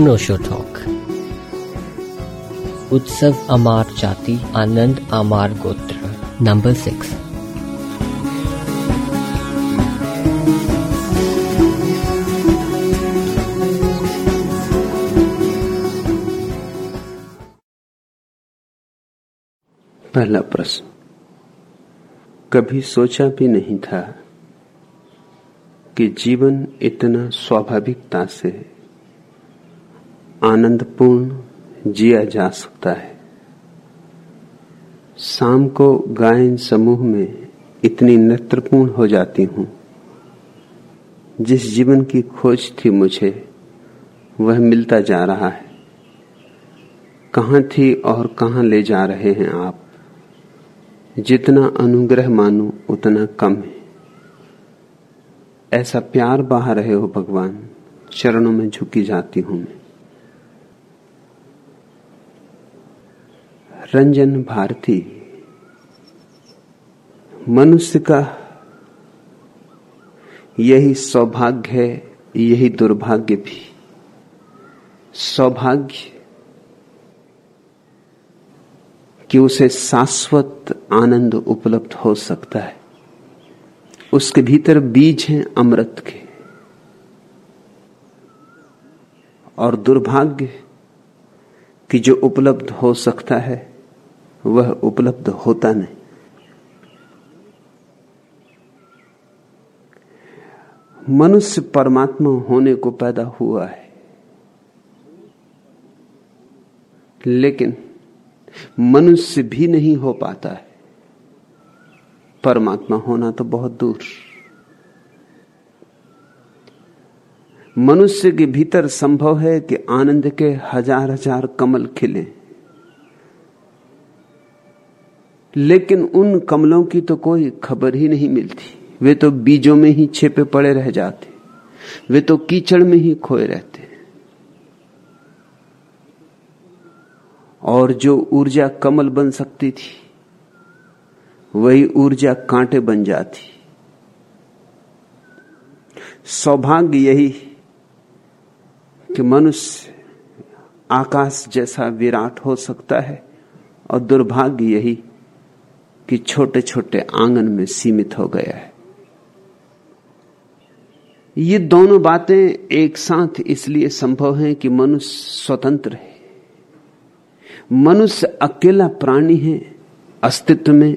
अनोशो talk उत्सव अमार जाति आनंद अमार गोत्र नंबर सिक्स पहला प्रश्न। कभी सोचा भी नहीं था कि जीवन इतना स्वाभाविकता से आनंदपूर्ण जिया जा सकता है। शाम को गायन समूह में इतनी नेत्रपूर्ण हो जाती हूँ। जिस जीवन की खोज थी मुझे, वह मिलता जा रहा है। कहाँ थी और कहाँ ले जा रहे हैं आप? जितना अनुग्रह मानो, उतना कम है। ऐसा प्यार बहा रहे हो भगवान, चरणों में झुकी जाती हूँ मैं। रंजन भारती। मनुष्य का यही सौभाग्य है, यही दुर्भाग्य भी। सौभाग्य कि उसे शाश्वत आनंद उपलब्ध हो सकता है। उसके भीतर बीज हैं अमृत के। और दुर्भाग्य कि जो उपलब्ध हो सकता है वह उपलब्ध होता नहीं। मनुष्य परमात्मा होने को पैदा हुआ है। लेकिन मनुष्य भी नहीं हो पाता है। परमात्मा होना तो बहुत दूर। मनुष्य के भीतर संभव है कि आनंद के हज़ार हज़ार कमल खिले। लेकिन उन कमलों की तो कोई खबर ही नहीं मिलती। वे तो बीजों में ही छिपे पड़े रह जाते। वे तो कीचड़ में ही खोए रहते। और जो ऊर्जा कमल बन सकती थी, वही ऊर्जा कांटे बन जाती। सौभाग्य यही कि मनुष्य आकाश जैसा विराट हो सकता है, और दुर्भाग्य यही कि छोटे छोटे आँगन में सीमित हो गया है। ये दोनों बातें एक साथ इसलिए संभव हैं कि मनुष्य स्वतंत्र है। मनुष्य अकेला प्राणी है अस्तित्व में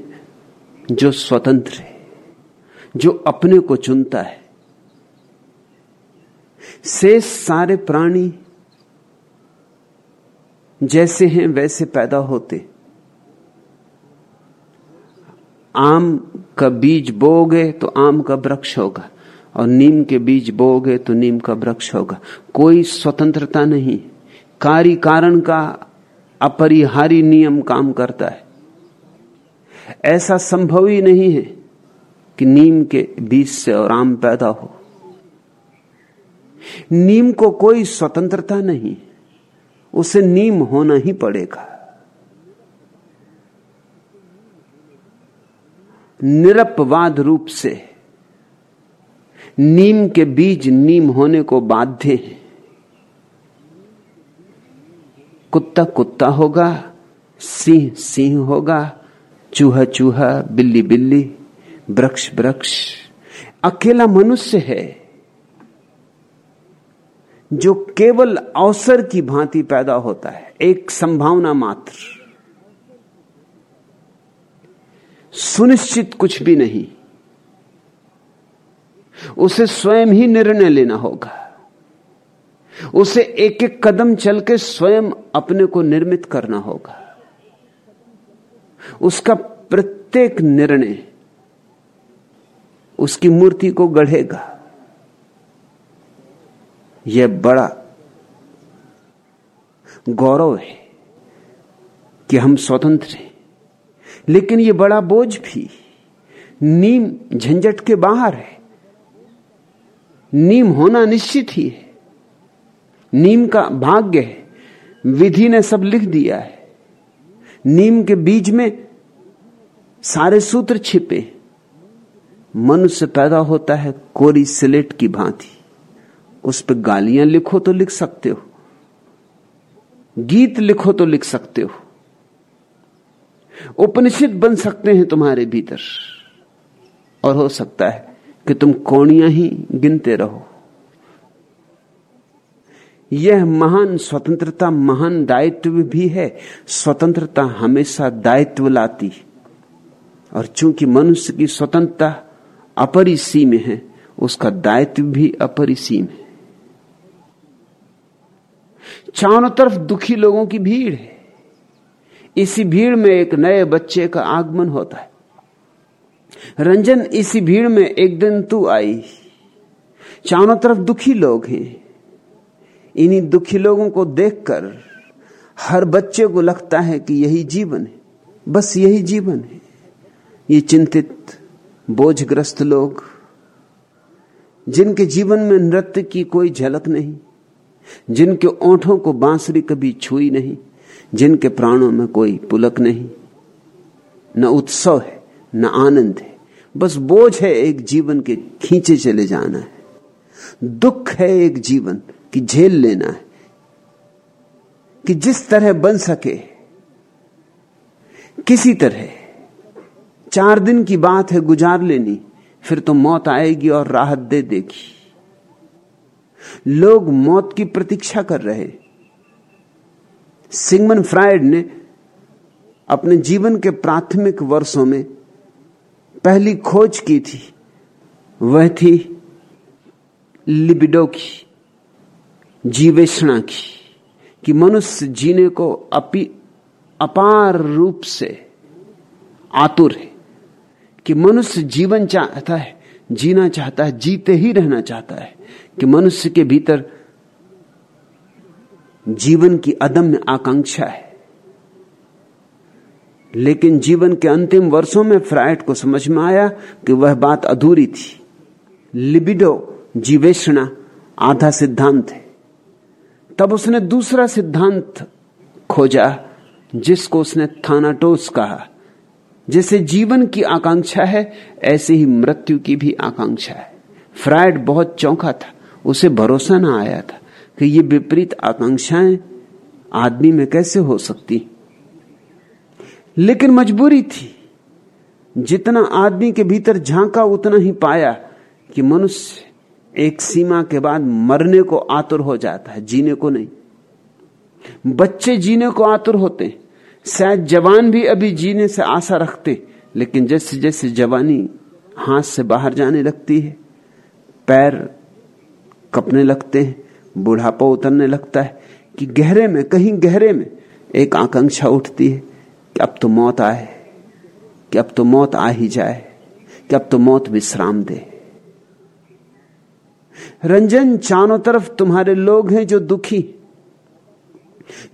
जो स्वतंत्र है, जो अपने को चुनता है। शेष सारे प्राणी जैसे हैं वैसे पैदा होते। आम का बीज बोगे तो आम का वृक्ष होगा, और नीम के बीज बोगे तो नीम का वृक्ष होगा। कोई स्वतंत्रता नहीं। कार्य कारण का अपरिहारी नियम काम करता है। ऐसा संभव ही नहीं है कि नीम के बीज से और आम पैदा हो। नीम को कोई स्वतंत्रता नहीं। उसे नीम होना ही पड़ेगा। निरपवाद रूप से नीम के बीज नीम होने को बाध्य हैं। कुत्ता कुत्ता होगा, सिंह सिंह होगा, चूहा चूहा, बिल्ली बिल्ली, वृक्ष वृक्ष। अकेला मनुष्य है जो केवल अवसर की भांति पैदा होता है, एक संभावना मात्र। सुनिश्चित कुछ भी नहीं। उसे स्वयं ही निर्णय लेना होगा। उसे एक एक कदम चल के स्वयं अपने को निर्मित करना होगा। उसका प्रत्येक निर्णय उसकी मूर्ति को गढ़ेगा। यह बड़ा गौरव है कि हम स्वतंत्र हैं। लेकिन यह बड़ा बोझ भी। नीम झंझट के बाहर है। नीम होना निश्चित ही है। नीम का भाग्य है। विधि ने सब लिख दिया है। नीम के बीज में सारे सूत्र छिपे। मनुष्य पैदा होता है कोरी सिलेट की भांति। उस पर गालियाँ लिखो तो लिख सकते हो। गीत लिखो तो लिख सकते हो। उपनिषद बन सकते हैं तुम्हारे भीतर। और हो सकता है कि तुम कोणियाँ ही गिनते रहो। यह महान स्वतंत्रता, महान दायित्व भी है। स्वतंत्रता हमेशा दायित्व लाती। और चूँकि मनुष्य की स्वतंत्रता अपरिसीम है, उसका दायित्व भी अपरिसीम है। चारों तरफ़ दुखी लोगों की भीड़ है। इसी भीड़ में एक नए बच्चे का आगमन होता है। रंजन, इसी भीड़ में एक दिन तू आई। चारों तरफ़ दुखी लोग हैं। इन्हीं दुखी लोगों को देखकर हर बच्चे को लगता है कि यही जीवन है। बस यही जीवन है। ये चिंतित, बोझग्रस्त लोग, जिनके जीवन में नृत्य की कोई झलक नहीं, जिनके ओंठों को बांसुरी कभी छुई नहीं जिनके प्राणों में कोई पुलक नहीं, न उत्सव है, न आनंद है। बस बोझ है एक जीवन के खींचे चले जाना है। दुख है एक जीवन की झेल लेना है। कि जिस तरह बन सके, किसी तरह। चार दिन की बात है गुजार लेनी, फिर तो मौत आएगी और राहत दे देगी। लोग मौत की प्रतीक्षा कर रहे सिगमन फ्राइड ने अपने जीवन के प्राथमिक वर्षों में पहली खोज की थी। वह थी लिबिडो की, जीवेषणा की, कि मनुष्य जीने को अपी अपार रूप से आतुर है, कि मनुष्य जीवन चाहता है, जीना चाहता है, जीते ही रहना चाहता है, कि मनुष्य के भीतर जीवन की अदम्य आकांक्षा है। लेकिन जीवन के अंतिम वर्षों में फ्राइड को समझ में आया कि वह बात अधूरी थी। लिबिडो जीवेषणा आधा सिद्धांत है। तब उसने दूसरा सिद्धांत खोजा, जिसको उसने थानाटोस कहा, जैसे जीवन की आकांक्षा है, ऐसे ही मृत्यु की भी आकांक्षा है। फ्राइड बहुत चौंका था, उसे भरोसा ना आया था। कि ये विपरीत आकांक्षाएँ आदमी में कैसे हो सकती? लेकिन मजबूरी थी। जितना आदमी के भीतर झांका, उतना ही पाया कि मनुष्य एक सीमा के बाद मरने को आतुर हो जाता है, जीने को नहीं। बच्चे जीने को आतुर होते शायद जवान भी अभी जीने से आशा रखते, लेकिन जैसे जैसे जवानी हाथ से बाहर जाने लगती है, पैर कपने लगते हैं बुढ़ापा उतरने लगता है कि गहरे में, कहीं गहरे में एक आकांक्षा उठती है कि अब तो मौत आए, कि अब तो मौत आ ही जाए, कि अब तो मौत विश्राम दे। रंजन, चारों तरफ़ तुम्हारे लोग हैं जो दुखी,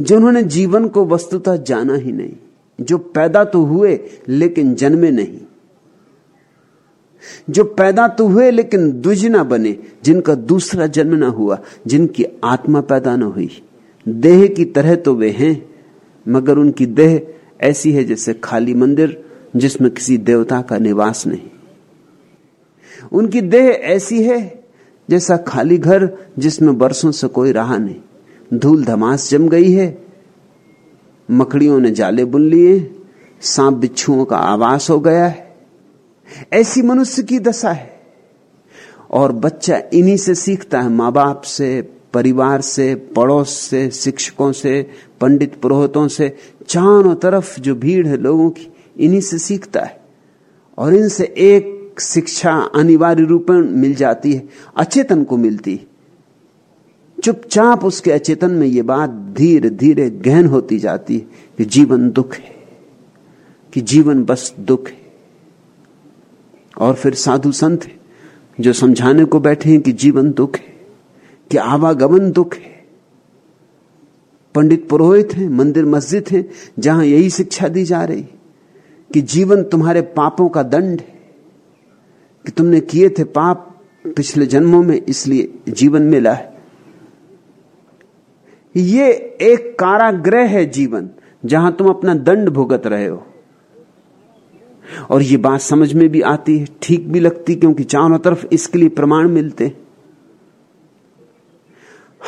जिन्होंने जीवन को वस्तुतः जाना ही नहीं, जो पैदा तो हुए लेकिन जन्मे नहीं। जो पैदा तो हुए, लेकिन द्विज ना बने, जिनका दूसरा जन्म ना हुआ, जिनकी आत्मा पैदा ना हुई। देह की तरह तो वे हैं, मगर उनकी देह ऐसी है जैसे खाली मंदिर, जिसमें किसी देवता का निवास नहीं। उनकी देह ऐसी है जैसा खाली घर, जिसमें बरसों से कोई रहा नहीं। धूल धमास जम गई है, मकड़ियों ने जाले बुन लिए, सांप बिच्छुओं का आवास हो गया है। ऐसी मनुष्य की दशा है। और बच्चा इन्हीं से सीखता है माँ बाप से, परिवार से, पड़ोस से, शिक्षकों से, पंडित पुरोहितों से, चारों तरफ़ जो भीड़ है लोगों की, इन्हीं से सीखता है। और इनसे एक शिक्षा अनिवार्य रूप में मिल जाती है, अचेतन को मिलती है। चुपचाप उसके अचेतन में यह बात धीरे धीरे गहन होती जाती है कि जीवन दुख है, कि जीवन बस दुख है। और फिर साधु संत जो समझाने को बैठे हैं कि जीवन दुख है, कि आवागमन दुख है। पंडित पुरोहित हैं, मंदिर मस्जिद हैं, जहाँ यही शिक्षा दी जा रही कि जीवन तुम्हारे पापों का दंड है, कि तुमने किए थे पाप पिछले जन्मों में, इसलिए जीवन मिला है। ये एक कारागृह है जीवन, जहाँ तुम अपना दंड भुगत रहे हो। और ये बात समझ में भी आती है, ठीक भी लगती, क्योंकि चारों तरफ़ इसके लिए प्रमाण मिलते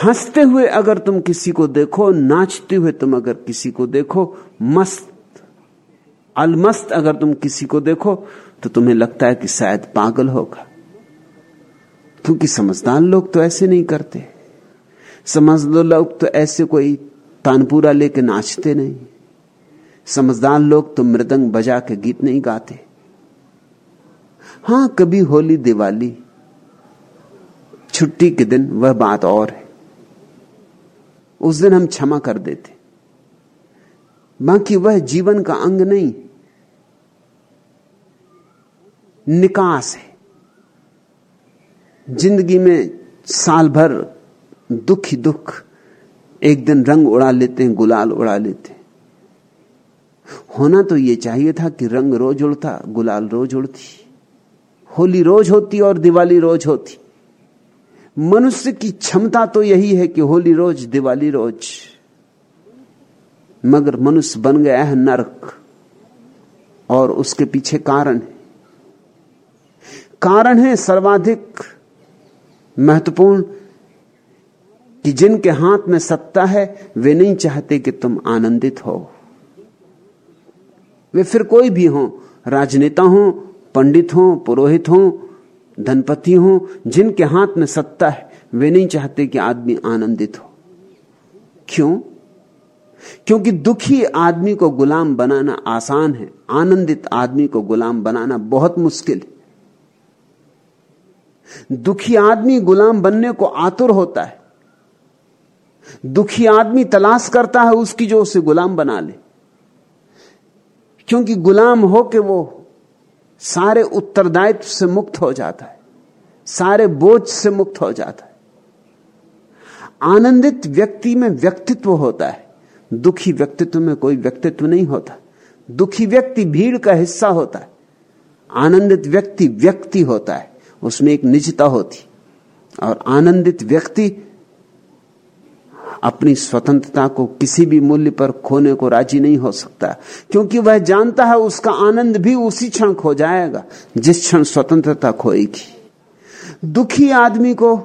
हँसते हुए अगर तुम किसी को देखो, नाचते हुए तुम अगर किसी को देखो, मस्त, अलमस्त अगर तुम किसी को देखो तो तुम्हें लगता है कि शायद पागल होगा। क्योंकि समझदार लोग तो ऐसे नहीं करते। समझदार लोग तो ऐसे कोई तानपुरा लेके नाचते नहीं। समझदार लोग तो मृदंग बजा के गीत नहीं गाते। हाँ, कभी होली, दिवाली, छुट्टी के दिन वह बात और है। उस दिन हम क्षमा कर देते। बाकी वह जीवन का अंग नहीं, निकास है। ज़िंदगी में साल भर दुख ही दुख, एक दिन रंग उड़ा लेते हैं, गुलाल उड़ा लेते हैं। होना तो यह चाहिए था कि रंग रोज उड़ता, गुलाल रोज उड़ती। होली रोज होती और दिवाली रोज होती। मनुष्य की क्षमता तो यही है कि होली रोज, दिवाली रोज। मगर मनुष्य बन गया है नरक, और उसके पीछे कारण है। कारण है सर्वाधिक महत्वपूर्ण कि जिनके हाथ में सत्ता है, वे नहीं चाहते कि तुम आनंदित हो। वे फिर कोई भी हो, राजनेता हो, पंडित हो, पुरोहित हो, धनपति हो, जिनके हाथ में सत्ता है, वे नहीं चाहते कि आदमी आनंदित हो। क्यों? क्योंकि दुखी आदमी को गुलाम बनाना आसान है, आनंदित आदमी को गुलाम बनाना बहुत मुश्किल है। दुखी आदमी गुलाम बनने को आतुर होता है। दुखी आदमी तलाश करता है उसकी जो उसे गुलाम बना ले। क्योंकि गुलाम हो के वो सारे उत्तरदायित्व से मुक्त हो जाता है, सारे बोझ से मुक्त हो जाता है। आनंदित व्यक्ति में व्यक्तित्व होता है, दुखी व्यक्तित्व में कोई व्यक्तित्व नहीं होता। दुखी व्यक्ति भीड़ का हिस्सा होता है, आनंदित व्यक्ति व्यक्ति होता है, उसमें एक निजता होती। और आनंदित व्यक्ति अपनी स्वतंत्रता को किसी भी मूल्य पर खोने को राज़ी नहीं हो सकता। क्योंकि वह जानता है उसका आनंद भी उसी क्षण खो जाएगा, जिस क्षण स्वतंत्रता खोएगी। दुखी आदमी को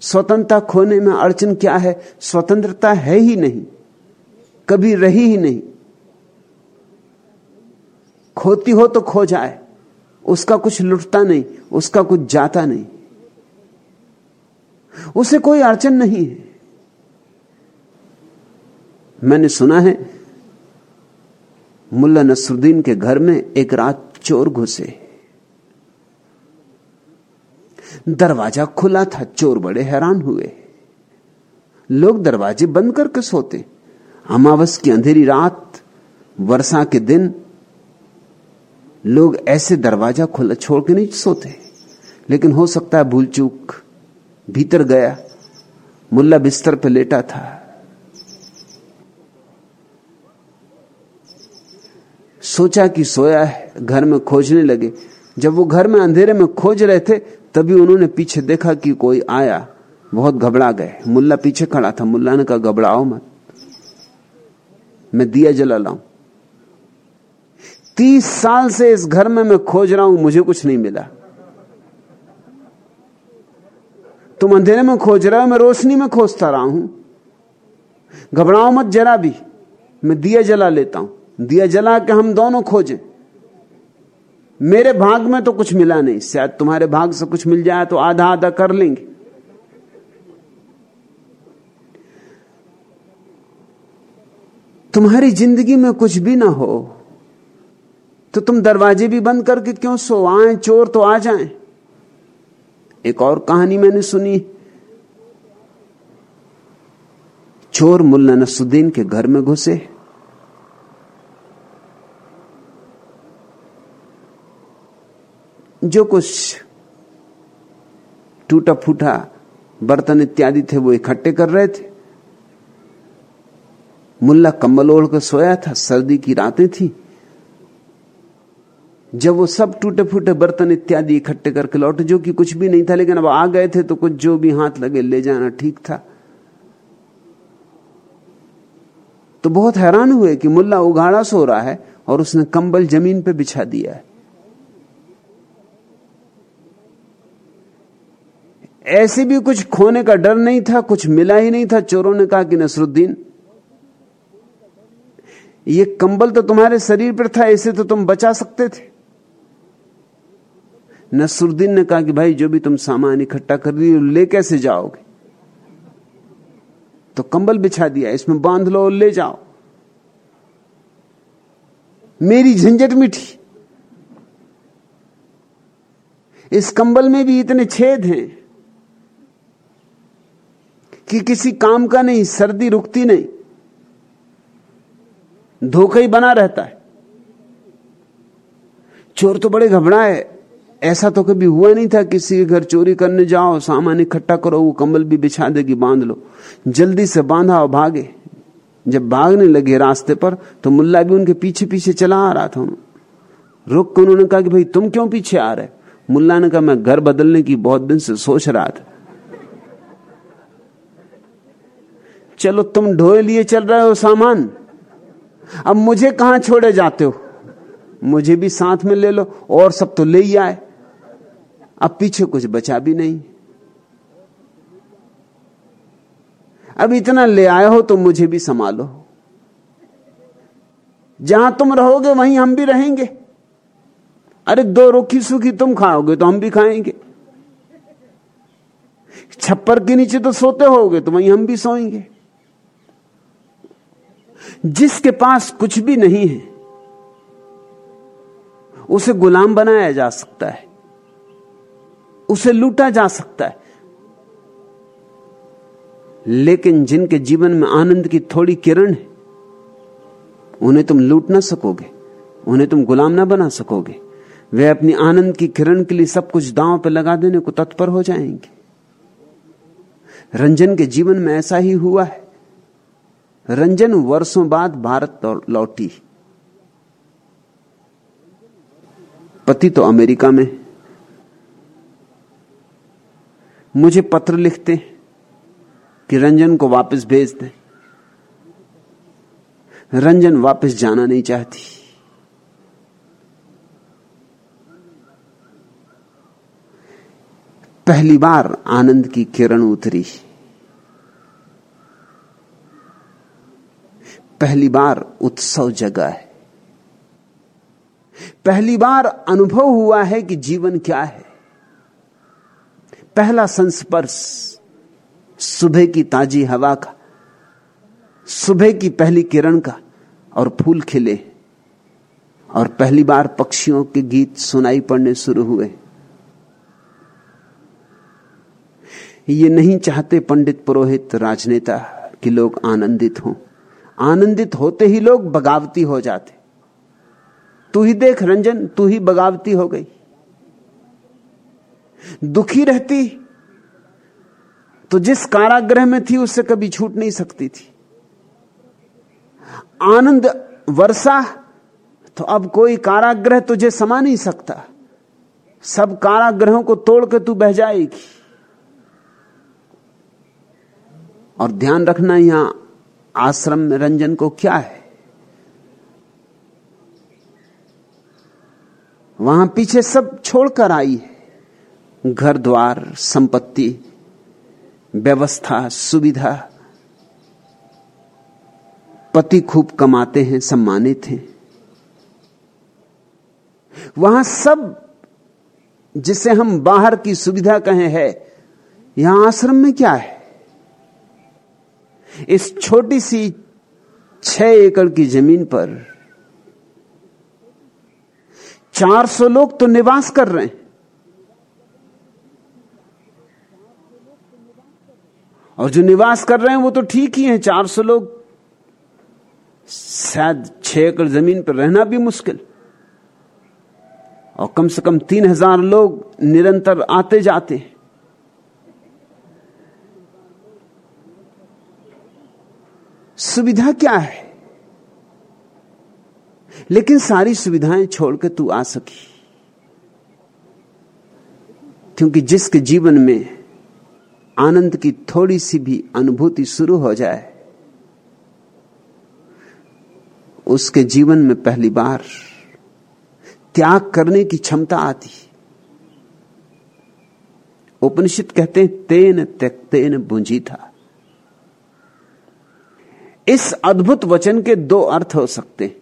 स्वतंत्रता खोने में अड़चन क्या है? स्वतंत्रता है ही नहीं, कभी रही ही नहीं। खोती हो तो खो जाए, उसका कुछ लुटता नहीं, उसका कुछ जाता नहीं। उसे कोई अड़चन नहीं है। मैंने सुना है, मुल्ला नसरुद्दीन के घर में एक रात चोर घुसे। दरवाज़ा खुला था, चोर बड़े हैरान हुए। लोग दरवाजे बंद करके सोते। अमावस की अंधेरी रात, वर्षा के दिन, लोग ऐसे दरवाज़ा खुला छोड़ के नहीं सोते। लेकिन हो सकता है भूल चूक भीतर गया। मुल्ला बिस्तर पर लेटा था। सोचा कि सोया है, घर में खोजने लगे। जब वो घर में अंधेरे में खोज रहे थे, तभी उन्होंने पीछे देखा कि कोई आया। बहुत घबरा गए। मुल्ला पीछे खड़ा था। मुल्ला ने कहा, घबराओ मत। मैं दिया जला लाऊं। तीस साल से इस घर में मैं खोज रहा हूँ, मुझे कुछ नहीं मिला। तुम अंधेरे में खोज रहे हो, मैं रोशनी में खोजता रहा हूँ। घबराओ मत जरा भी। मैं दिया जला लेता हूँ। दिया जला के हम दोनों खोजें। मेरे भाग में तो कुछ मिला नहीं। शायद तुम्हारे भाग से कुछ मिल जाए तो आधा आधा कर लेंगे। तुम्हारी ज़िंदगी में कुछ भी ना हो तो तुम दरवाजे भी बंद करके क्यों सो? आए चोर तो आ जाएँ। एक और कहानी मैंने सुनी। चोर मुल्ला नसुद्दीन के घर में घुसे। जो कुछ टूटा फूटा बर्तन इत्यादि थे, वो इकट्ठे कर रहे थे। मुल्ला कम्बल ओढ़ कर सोया था, सर्दी की रातें थी। जब वो सब टूटे फूटे बर्तन इत्यादि इकट्ठे करके लौटे, जो कि कुछ भी नहीं था, लेकिन अब आ गए थे तो कुछ जो भी हाथ लगे, ले जाना ठीक था। तो बहुत हैरान हुए कि मुल्ला उगाड़ा सो रहा है और उसने कंबल ज़मीन पे बिछा दिया है। ऐसे भी कुछ खोने का डर नहीं था, कुछ मिला ही नहीं था। चोरों ने कहा कि नसरुद्दीन, ये कंबल तो तुम्हारे शरीर पर था, इसे तो तुम बचा सकते थे। नसरुद्दीन ने कहा कि भाई, जो भी तुम सामान इकट्ठा कर रही हो, ले कैसे जाओगे? तो कंबल बिछा दिया, इसमें बाँध लो, ले जाओ। मेरी झंझट मिठी इस कंबल में भी इतने छेद हैं। कि किसी काम का नहीं, सर्दी रुकती नहीं। धोखा ही बना रहता है। चोर तो बड़े घबराए। ऐसा तो कभी हुआ नहीं था किसी के घर चोरी करने जाओ, सामान इकट्ठा करो, वो कंबल भी बिछा देगी, बाँध लो। जल्दी से बांधा और भागे। जब भागने लगे रास्ते पर तो मुल्ला भी उनके पीछे पीछे चला आ रहा था। रुक कर उन्होंने कहा कि भाई, तुम क्यों पीछे आ रहे? मुल्ला ने कहा, मैं घर बदलने की बहुत दिन से सोच रहा था। चलो तुम ढोए लिए चल रहे हो सामान। अब मुझे कहाँ छोड़े जाते हो? मुझे भी साथ में ले लो, और सब तो ले ही आए। अब पीछे कुछ बचा भी नहीं। अब इतना ले आए हो तो मुझे भी संभालो। जहाँ तुम रहोगे, वहीं हम भी रहेंगे। अरे दो रुखी सुखी तुम खाओगे तो हम भी खाएँगे। छप्पर के नीचे तो सोते होगे तो वहीं हम भी सोएँगे। जिसके पास कुछ भी नहीं है, उसे गुलाम बनाया जा सकता है, उसे लूटा जा सकता है। लेकिन जिनके जीवन में आनंद की थोड़ी किरण है, उन्हें तुम लूट ना सकोगे, उन्हें तुम गुलाम ना बना सकोगे। वे अपनी आनंद की किरण के लिए सब कुछ दांव पर लगा देने को तत्पर हो जाएँगे। रंजन के जीवन में ऐसा ही हुआ है। रंजन वर्षों बाद भारत लौटी। पति तो अमेरिका में। मुझे पत्र लिखते कि रंजन को वापस भेज दें। रंजन वापस जाना नहीं चाहती। पहली बार आनंद की किरण उतरी। पहली बार उत्सव जगा है। पहली बार अनुभव हुआ है कि जीवन क्या है। पहला संस्पर्श, सुबह की ताजी हवा का, सुबह की पहली किरण का और फूल खिले। और पहली बार पक्षियों के गीत सुनाई पड़ने शुरू हुए। ये नहीं चाहते पंडित पुरोहित राजनेता कि लोग आनंदित हों। आनंदित होते ही लोग बगावती हो जाते। तू ही देख रंजन, तू ही बगावती हो गई। दुखी रहती तो जिस कारागृह में थी उससे कभी छूट नहीं सकती थी। आनंद वर्षा तो अब कोई कारागृह तुझे समा नहीं सकता। सब कारागृहों को तोड़ के तू बह जाएगी। और ध्यान रखना यहाँ आश्रम रंजन को क्या है? वहाँ पीछे सब छोड़कर आई है। घर द्वार, संपत्ति, व्यवस्था, सुविधा। पति खूब कमाते हैं, सम्मानित हैं। वहाँ सब जिसे हम बाहर की सुविधा कहें है, यहाँ आश्रम में क्या है? इस छोटी सी छह एकड़ की ज़मीन पर 400 लोग तो निवास कर रहे हैं। और जो निवास कर रहे हैं वो तो ठीक ही है 400 लोग। शायद छह एकड़ ज़मीन पर रहना भी मुश्किल। और कम से कम तीन हज़ार लोग निरंतर आते जाते हैं। सुविधा क्या है? लेकिन सारी सुविधाएँ छोड़कर तू आ सकी। क्योंकि जिसके जीवन में आनंद की थोड़ी सी भी अनुभूति शुरू हो जाए, उसके जीवन में पहली बार त्याग करने की क्षमता आती। उपनिषद कहते हैं, तेन त्यक्तेन बुंझी था इस अद्भुत वचन के दो अर्थ हो सकते हैं।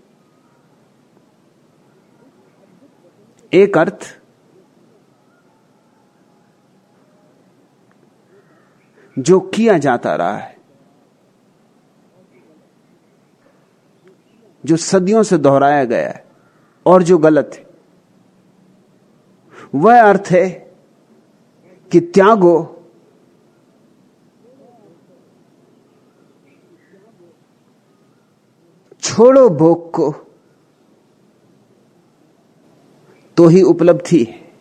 एक अर्थ, जो किया जाता रहा है, जो सदियों से दोहराया गया है और जो गलत है। वह अर्थ है कि त्यागो छोड़ो भोग को। तो ही उपलब्धि। है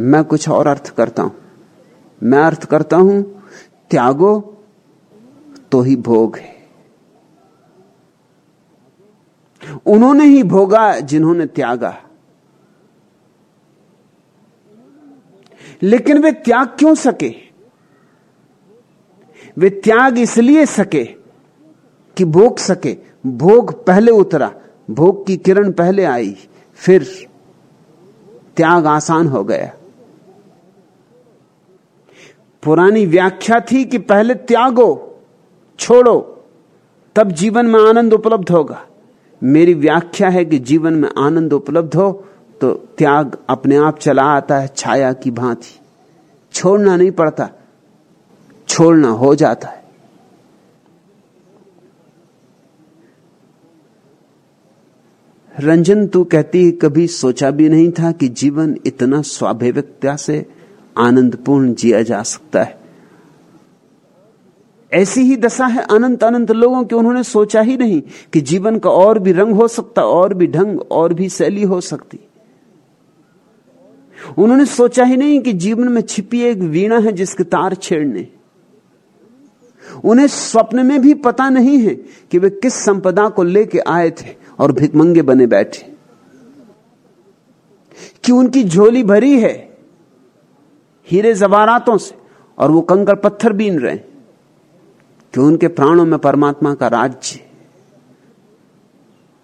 मैं कुछ और अर्थ करता हूँ। मैं अर्थ करता हूँ, त्यागो तो ही भोग है। उन्होंने ही भोगा जिन्होंने त्यागा। लेकिन वे त्याग क्यों सके? वे त्याग इसलिए सके कि भोग सके, भोग पहले उतरा, भोग की किरण पहले आई, फिर त्याग आसान हो गया। पुरानी व्याख्या थी कि पहले त्यागो, छोड़ो, तब जीवन में आनंद उपलब्ध होगा। मेरी व्याख्या है कि जीवन में आनंद उपलब्ध हो तो त्याग अपने आप चला आता है, छाया की भांति। छोड़ना नहीं पड़ता, छोड़ना हो जाता है। रंजन, तू कहती कभी सोचा भी नहीं था कि जीवन इतना स्वाभाविकता से आनंदपूर्ण जिया जा सकता है। ऐसी ही दशा है अनंत अनंत लोगों की, उन्होंने सोचा ही नहीं कि जीवन का और भी रंग हो सकता, और भी ढंग, और भी शैली हो सकती। उन्होंने सोचा ही नहीं कि जीवन में छिपी एक वीणा है जिसके तार छेड़ने। उन्हें स्वप्न में भी पता नहीं है कि वे किस संपदा को लेके आए थे। और भिकमंगे बने बैठे। कि उनकी झोली भरी है हीरे जवारातों से, और वो कंकर पत्थर बीन रहे हैं। कि उनके प्राणों में परमात्मा का राज्य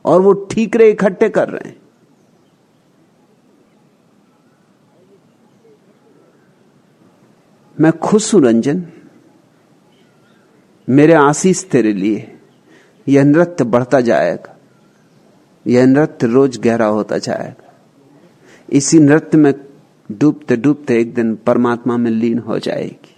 और वो ठीकरे इकट्ठे कर रहे हैं। मैं खुश हूँ, रंजन। मेरे आशीष तेरे लिए। यह नृत्य बढ़ता जाएगा। यह नृत्य रोज गहरा होता जाएगा इसी नृत्य में डूबते डूबते एक दिन परमात्मा में लीन हो जाएगी।